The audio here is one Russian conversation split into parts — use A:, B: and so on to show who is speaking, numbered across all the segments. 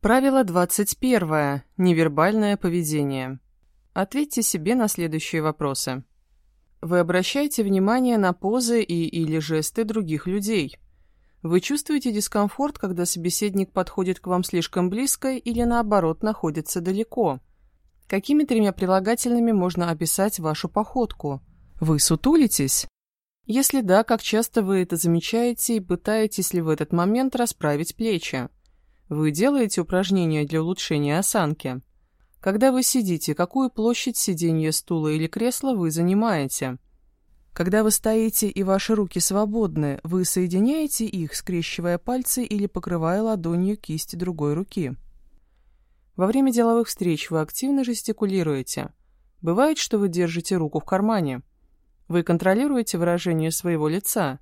A: Правило 21. Невербальное поведение. Ответьте себе на следующие вопросы. Вы обращаете внимание на позы и или жесты других людей. Вы чувствуете дискомфорт, когда собеседник подходит к вам слишком близко или наоборот находится далеко. Какими тремя прилагательными можно описать вашу походку? Вы сутулитесь? Если да, как часто вы это замечаете и пытаетесь ли в этот момент расправить плечи? Вы делаете упражнения для улучшения осанки? Когда вы сидите, какую площадь сиденья стула или кресла вы занимаете? Когда вы стоите и ваши руки свободны, вы соединяете их, скрещивая пальцы или покрывая ладонью кисть другой руки? Во время деловых встреч вы активно жестикулируете. Бывает, что вы держите руку в кармане. Вы контролируете выражение своего лица.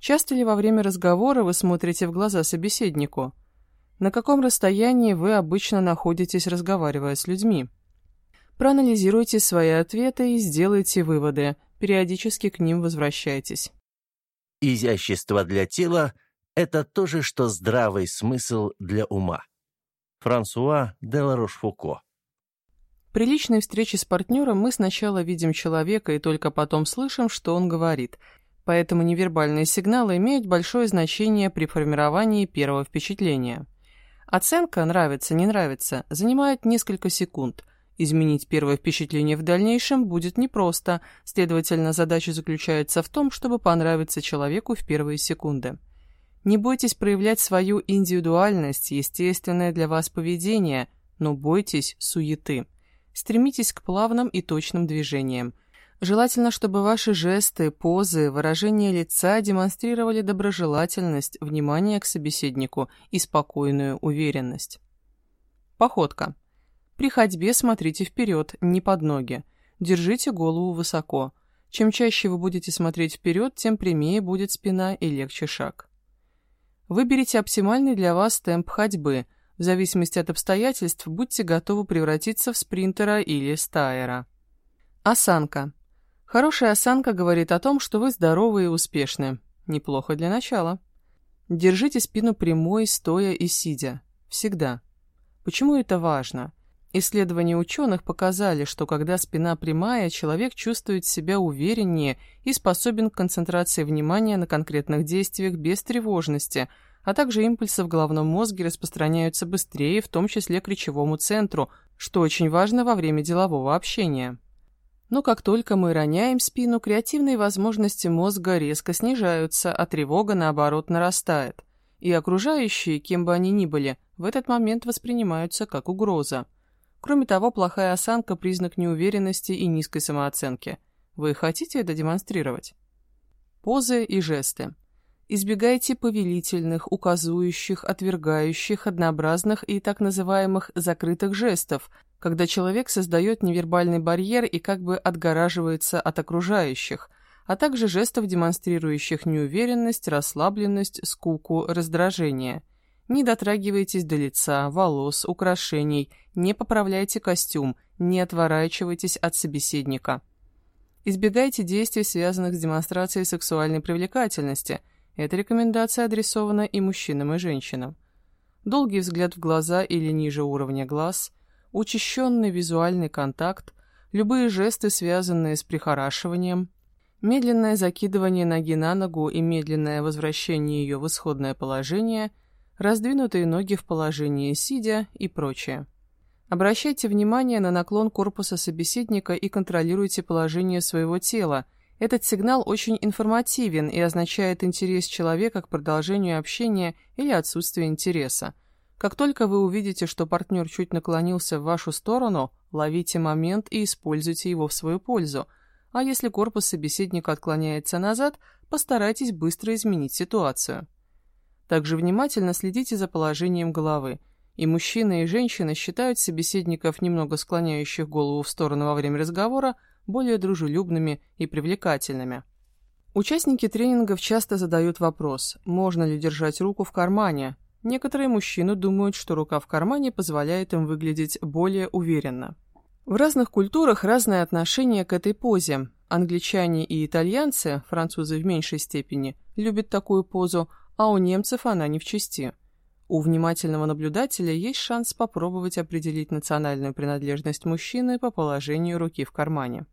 A: Часто ли во время разговора вы смотрите в глаза собеседнику – на каком расстоянии вы обычно находитесь, разговаривая с людьми? Проанализируйте свои ответы и сделайте выводы. Периодически к ним возвращайтесь.
B: Изящество для тела – это то же, что здравый смысл для ума. Франсуа де Ларошфуко
A: При личной встрече с партнером мы сначала видим человека и только потом слышим, что он говорит. Поэтому невербальные сигналы имеют большое значение при формировании первого впечатления. Оценка «нравится, не нравится» занимает несколько секунд. Изменить первое впечатление в дальнейшем будет непросто, следовательно, задача заключается в том, чтобы понравиться человеку в первые секунды. Не бойтесь проявлять свою индивидуальность, естественное для вас поведение, но бойтесь суеты. Стремитесь к плавным и точным движениям – Желательно, чтобы ваши жесты, позы, выражение лица демонстрировали доброжелательность, внимание к собеседнику и спокойную уверенность. Походка. При ходьбе смотрите вперед, не под ноги. Держите голову высоко. Чем чаще вы будете смотреть вперед, тем прямее будет спина и легче шаг. Выберите оптимальный для вас темп ходьбы. В зависимости от обстоятельств будьте готовы превратиться в спринтера или стайера. Осанка. Хорошая осанка говорит о том, что вы здоровы и успешны. Неплохо для начала. Держите спину прямой, стоя и сидя. Всегда. Почему это важно? Исследования ученых показали, что когда спина прямая, человек чувствует себя увереннее и способен к концентрации внимания на конкретных действиях без тревожности, а также импульсы в головном мозге распространяются быстрее, в том числе к речевому центру, что очень важно во время делового общения. Но как только мы роняем спину, креативные возможности мозга резко снижаются, а тревога, наоборот, нарастает. И окружающие, кем бы они ни были, в этот момент воспринимаются как угроза. Кроме того, плохая осанка – признак неуверенности и низкой самооценки. Вы хотите это демонстрировать? Позы и жесты. Избегайте повелительных, указующих, отвергающих, однообразных и так называемых закрытых жестов, когда человек создает невербальный барьер и как бы отгораживается от окружающих, а также жестов, демонстрирующих неуверенность, расслабленность, скуку, раздражение. Не дотрагивайтесь до лица, волос, украшений, не поправляйте костюм, не отворачивайтесь от собеседника. Избегайте действий, связанных с демонстрацией сексуальной привлекательности. Эта рекомендация адресована и мужчинам, и женщинам. Долгий взгляд в глаза или ниже уровня глаз – учащенный визуальный контакт, любые жесты, связанные с прихорашиванием, медленное закидывание ноги на ногу и медленное возвращение ее в исходное положение, раздвинутые ноги в положении сидя и прочее. Обращайте внимание на наклон корпуса собеседника и контролируйте положение своего тела. Этот сигнал очень информативен и означает интерес человека к продолжению общения или отсутствие интереса. Как только вы увидите, что партнер чуть наклонился в вашу сторону, ловите момент и используйте его в свою пользу. А если корпус собеседника отклоняется назад, постарайтесь быстро изменить ситуацию. Также внимательно следите за положением головы. И мужчины, и женщины считают собеседников, немного склоняющих голову в сторону во время разговора, более дружелюбными и привлекательными. Участники тренингов часто задают вопрос, можно ли держать руку в кармане, Некоторые мужчины думают, что рука в кармане позволяет им выглядеть более уверенно. В разных культурах разное отношение к этой позе. Англичане и итальянцы, французы в меньшей степени, любят такую позу, а у немцев она не в чести. У внимательного наблюдателя есть шанс попробовать определить национальную принадлежность мужчины по положению руки в кармане.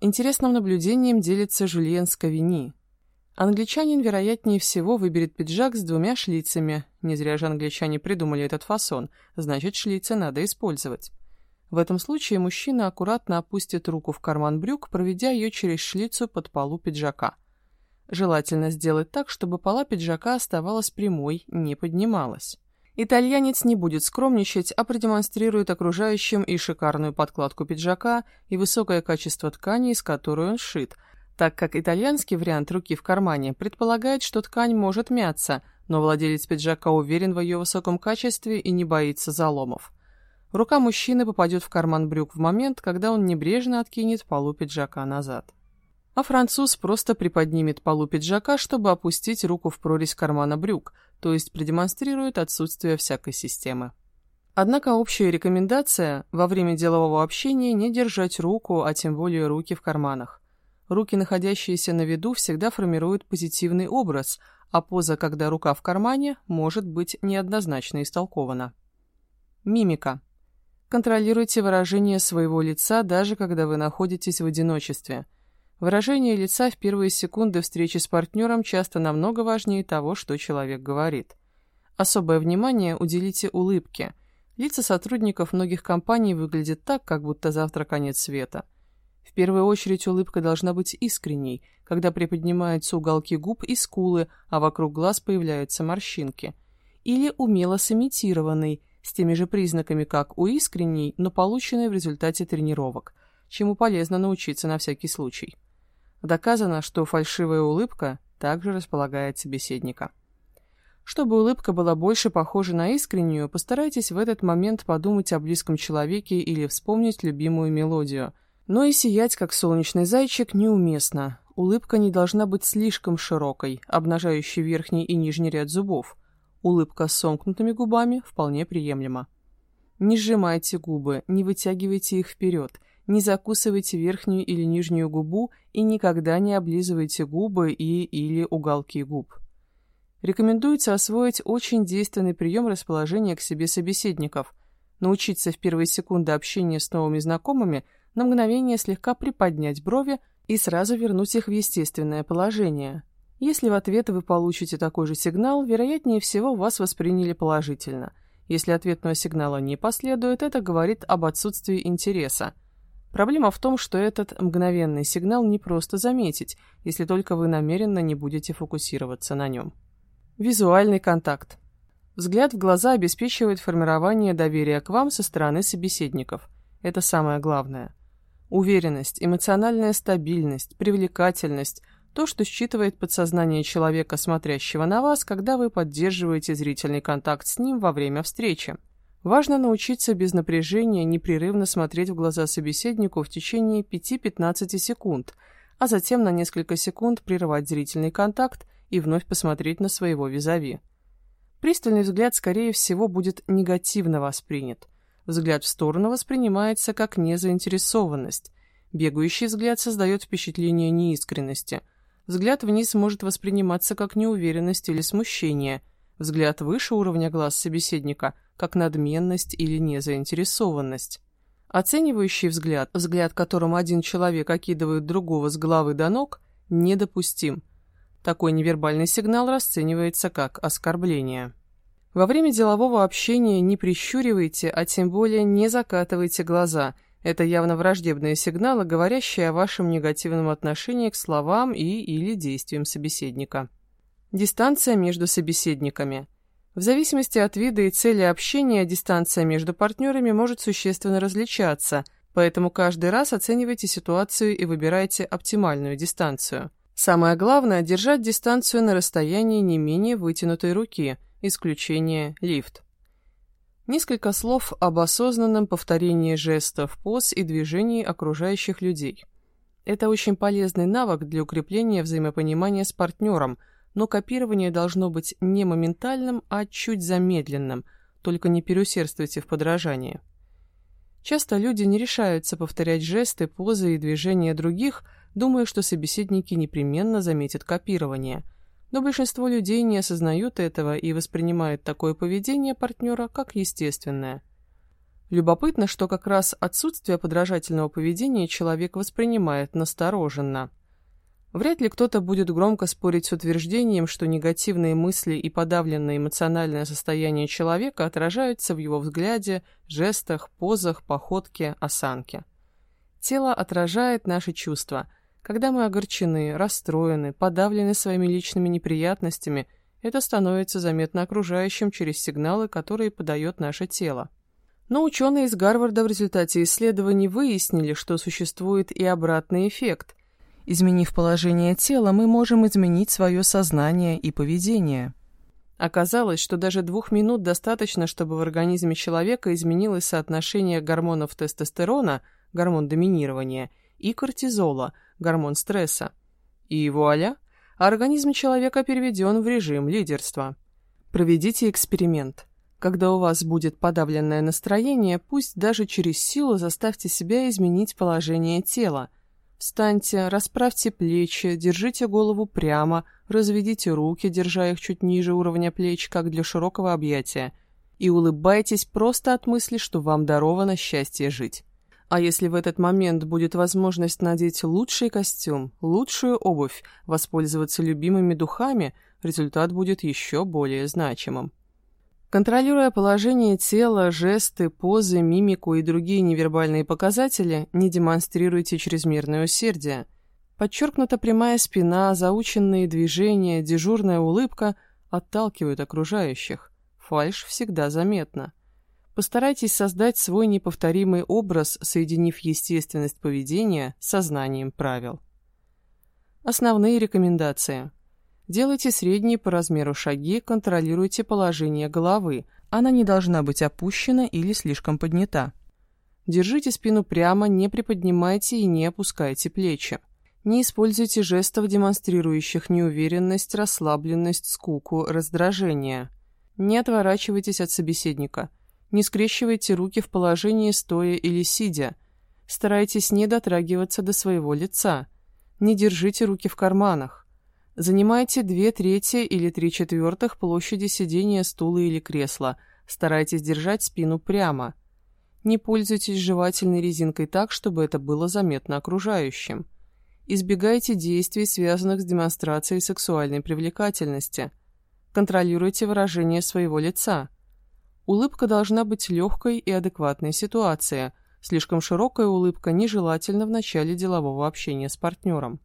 A: Интересным наблюдением делится Жюльен Скавини. Англичанин, вероятнее всего, выберет пиджак с двумя шлицами. Не зря же англичане придумали этот фасон, значит, шлицы надо использовать. В этом случае мужчина аккуратно опустит руку в карман брюк, проведя ее через шлицу под полу пиджака. Желательно сделать так, чтобы пола пиджака оставалась прямой, не поднималась. Итальянец не будет скромничать, а продемонстрирует окружающим и шикарную подкладку пиджака, и высокое качество ткани, из которой он сшит, так как итальянский вариант руки в кармане предполагает, что ткань может мяться, но владелец пиджака уверен в ее высоком качестве и не боится заломов. Рука мужчины попадет в карман брюк в момент, когда он небрежно откинет полу пиджака назад а француз просто приподнимет полу пиджака, чтобы опустить руку в прорезь кармана брюк, то есть продемонстрирует отсутствие всякой системы. Однако общая рекомендация во время делового общения не держать руку, а тем более руки в карманах. Руки, находящиеся на виду, всегда формируют позитивный образ, а поза, когда рука в кармане, может быть неоднозначно истолкована. Мимика. Контролируйте выражение своего лица, даже когда вы находитесь в одиночестве – Выражение лица в первые секунды встречи с партнером часто намного важнее того, что человек говорит. Особое внимание уделите улыбке. Лица сотрудников многих компаний выглядят так, как будто завтра конец света. В первую очередь улыбка должна быть искренней, когда приподнимаются уголки губ и скулы, а вокруг глаз появляются морщинки. Или умело сымитированной, с теми же признаками, как у искренней, но полученной в результате тренировок, чему полезно научиться на всякий случай. Доказано, что фальшивая улыбка также располагает собеседника. Чтобы улыбка была больше похожа на искреннюю, постарайтесь в этот момент подумать о близком человеке или вспомнить любимую мелодию. Но и сиять, как солнечный зайчик, неуместно. Улыбка не должна быть слишком широкой, обнажающей верхний и нижний ряд зубов. Улыбка с сомкнутыми губами вполне приемлема. Не сжимайте губы, не вытягивайте их вперед – не закусывайте верхнюю или нижнюю губу и никогда не облизывайте губы и или уголки губ. Рекомендуется освоить очень действенный прием расположения к себе собеседников, научиться в первые секунды общения с новыми знакомыми на мгновение слегка приподнять брови и сразу вернуть их в естественное положение. Если в ответ вы получите такой же сигнал, вероятнее всего вас восприняли положительно. Если ответного сигнала не последует, это говорит об отсутствии интереса – Проблема в том, что этот мгновенный сигнал не просто заметить, если только вы намеренно не будете фокусироваться на нем. Визуальный контакт. Взгляд в глаза обеспечивает формирование доверия к вам со стороны собеседников. Это самое главное. Уверенность, эмоциональная стабильность, привлекательность – то, что считывает подсознание человека, смотрящего на вас, когда вы поддерживаете зрительный контакт с ним во время встречи. Важно научиться без напряжения непрерывно смотреть в глаза собеседнику в течение 5-15 секунд, а затем на несколько секунд прерывать зрительный контакт и вновь посмотреть на своего визави. Пристальный взгляд, скорее всего, будет негативно воспринят. Взгляд в сторону воспринимается как незаинтересованность. Бегающий взгляд создает впечатление неискренности. Взгляд вниз может восприниматься как неуверенность или смущение. Взгляд выше уровня глаз собеседника – как надменность или незаинтересованность. Оценивающий взгляд, взгляд которым один человек окидывает другого с головы до ног, недопустим. Такой невербальный сигнал расценивается как оскорбление. Во время делового общения не прищуривайте, а тем более не закатывайте глаза. Это явно враждебные сигналы, говорящие о вашем негативном отношении к словам и или действиям собеседника. Дистанция между собеседниками – в зависимости от вида и цели общения дистанция между партнерами может существенно различаться, поэтому каждый раз оценивайте ситуацию и выбирайте оптимальную дистанцию. Самое главное – держать дистанцию на расстоянии не менее вытянутой руки, исключение лифт. Несколько слов об осознанном повторении жестов, поз и движений окружающих людей. Это очень полезный навык для укрепления взаимопонимания с партнером – но копирование должно быть не моментальным, а чуть замедленным, только не переусердствуйте в подражании. Часто люди не решаются повторять жесты, позы и движения других, думая, что собеседники непременно заметят копирование. Но большинство людей не осознают этого и воспринимают такое поведение партнера как естественное. Любопытно, что как раз отсутствие подражательного поведения человек воспринимает настороженно. Вряд ли кто-то будет громко спорить с утверждением, что негативные мысли и подавленное эмоциональное состояние человека отражаются в его взгляде, жестах, позах, походке, осанке. Тело отражает наши чувства – когда мы огорчены, расстроены, подавлены своими личными неприятностями, это становится заметно окружающим через сигналы, которые подает наше тело. Но ученые из Гарварда в результате исследований выяснили, что существует и обратный эффект. Изменив положение тела, мы можем изменить свое сознание и поведение. Оказалось, что даже двух минут достаточно, чтобы в организме человека изменилось соотношение гормонов тестостерона, гормон доминирования, и кортизола – гормон стресса. И вуаля, организм человека переведен в режим лидерства. Проведите эксперимент. Когда у вас будет подавленное настроение, пусть даже через силу заставьте себя изменить положение тела. Встаньте, расправьте плечи, держите голову прямо, разведите руки, держа их чуть ниже уровня плеч, как для широкого объятия, и улыбайтесь просто от мысли, что вам даровано счастье жить. А если в этот момент будет возможность надеть лучший костюм, лучшую обувь, воспользоваться любимыми духами, результат будет еще более значимым. Контролируя положение тела, жесты, позы, мимику и другие невербальные показатели, не демонстрируйте чрезмерное усердие. Подчеркнута прямая спина, заученные движения, дежурная улыбка отталкивают окружающих. Фальшь всегда заметна. Постарайтесь создать свой неповторимый образ, соединив естественность поведения со знанием правил. Основные рекомендации. Делайте средние по размеру шаги, контролируйте положение головы, она не должна быть опущена или слишком поднята. Держите спину прямо, не приподнимайте и не опускайте плечи. Не используйте жестов, демонстрирующих неуверенность, расслабленность, скуку, раздражение. Не отворачивайтесь от собеседника – не скрещивайте руки в положении стоя или сидя. Старайтесь не дотрагиваться до своего лица. Не держите руки в карманах. Занимайте две трети или три четвертых площади сидения стула или кресла. Старайтесь держать спину прямо. Не пользуйтесь жевательной резинкой так, чтобы это было заметно окружающим. Избегайте действий, связанных с демонстрацией сексуальной привлекательности. Контролируйте выражение своего лица. Улыбка должна быть легкой и адекватной ситуации. Слишком широкая улыбка нежелательна в начале делового общения с партнером.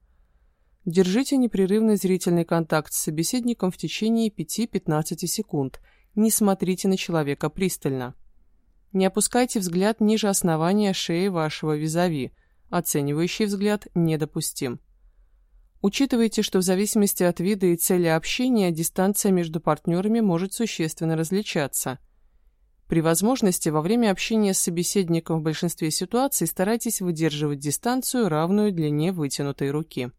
A: Держите непрерывный зрительный контакт с собеседником в течение 5-15 секунд. Не смотрите на человека пристально. Не опускайте взгляд ниже основания шеи вашего визави. Оценивающий взгляд недопустим. Учитывайте, что в зависимости от вида и цели общения дистанция между партнерами может существенно различаться – при возможности во время общения с собеседником в большинстве ситуаций старайтесь выдерживать дистанцию, равную длине вытянутой руки.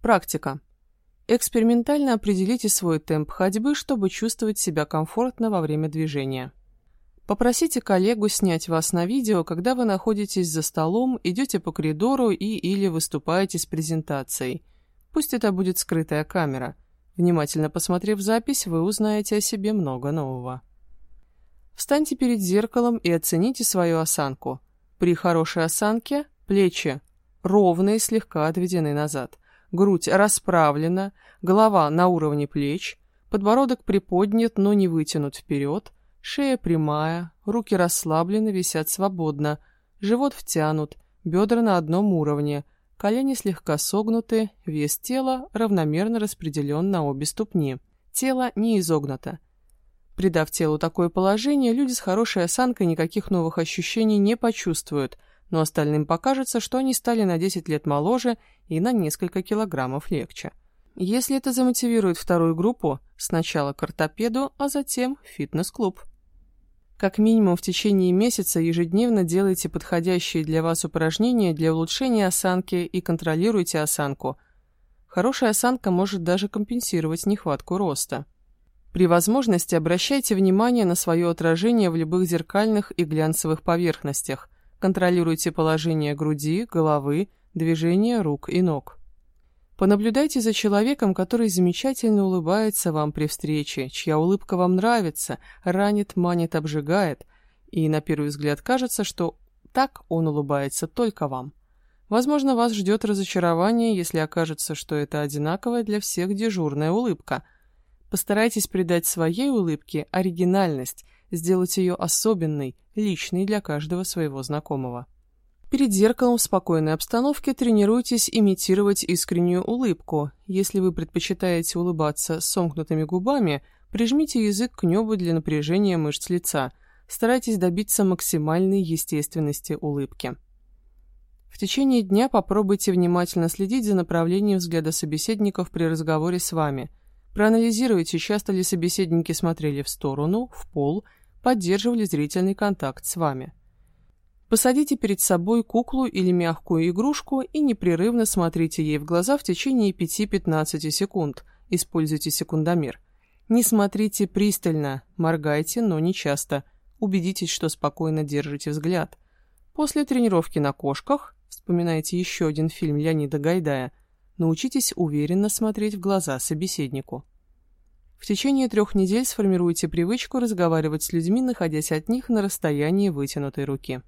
A: Практика. Экспериментально определите свой темп ходьбы, чтобы чувствовать себя комфортно во время движения. Попросите коллегу снять вас на видео, когда вы находитесь за столом, идете по коридору и или выступаете с презентацией. Пусть это будет скрытая камера. Внимательно посмотрев запись, вы узнаете о себе много нового. Встаньте перед зеркалом и оцените свою осанку. При хорошей осанке плечи ровные, слегка отведены назад. Грудь расправлена, голова на уровне плеч, подбородок приподнят, но не вытянут вперед, шея прямая, руки расслаблены, висят свободно, живот втянут, бедра на одном уровне, колени слегка согнуты, вес тела равномерно распределен на обе ступни. Тело не изогнуто. Придав телу такое положение, люди с хорошей осанкой никаких новых ощущений не почувствуют, но остальным покажется, что они стали на 10 лет моложе и на несколько килограммов легче. Если это замотивирует вторую группу, сначала к ортопеду, а затем в фитнес-клуб. Как минимум в течение месяца ежедневно делайте подходящие для вас упражнения для улучшения осанки и контролируйте осанку. Хорошая осанка может даже компенсировать нехватку роста. При возможности обращайте внимание на свое отражение в любых зеркальных и глянцевых поверхностях. Контролируйте положение груди, головы, движение рук и ног. Понаблюдайте за человеком, который замечательно улыбается вам при встрече, чья улыбка вам нравится, ранит, манит, обжигает, и на первый взгляд кажется, что так он улыбается только вам. Возможно, вас ждет разочарование, если окажется, что это одинаковая для всех дежурная улыбка. Постарайтесь придать своей улыбке оригинальность, сделать ее особенной, личной для каждого своего знакомого. Перед зеркалом в спокойной обстановке тренируйтесь имитировать искреннюю улыбку. Если вы предпочитаете улыбаться с сомкнутыми губами, прижмите язык к небу для напряжения мышц лица. Старайтесь добиться максимальной естественности улыбки. В течение дня попробуйте внимательно следить за направлением взгляда собеседников при разговоре с вами. Проанализируйте, часто ли собеседники смотрели в сторону, в пол, поддерживали зрительный контакт с вами. Посадите перед собой куклу или мягкую игрушку и непрерывно смотрите ей в глаза в течение 5-15 секунд. Используйте секундомер. Не смотрите пристально, моргайте, но не часто. Убедитесь, что спокойно держите взгляд. После тренировки на кошках, вспоминайте еще один фильм Леонида Гайдая, научитесь уверенно смотреть в глаза собеседнику. В течение трех недель сформируйте привычку разговаривать с людьми, находясь от них на расстоянии вытянутой руки.